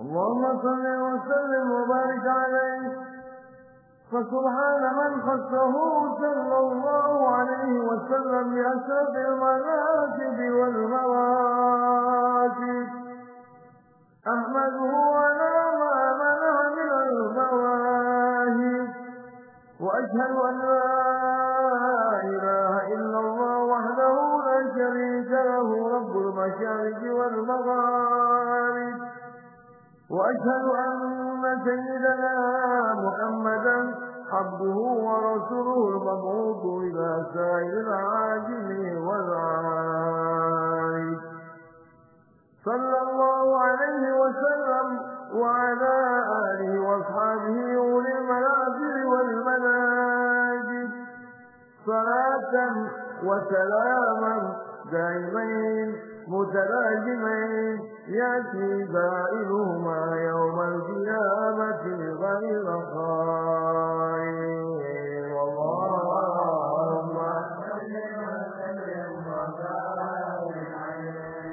اللهم صل وسلم وبارك عليه. فسبحان من خصه صلى الله عليه وسلم بأشرف المناكب والمراتب أحمده على ما منع من المواهب وأشهد أن لا رب المشارق والمغارب. وأشهد أن سيدنا محمدا عبده ورسوله المبعوث إلى سائر العاجل والعائد صلى الله عليه وسلم وعلى آله وأصحابه أولي المنازل والمناجد. صلاة وسلاما دائمين. متلاجمين يأتي بائلهما يوم القيامة غير خالق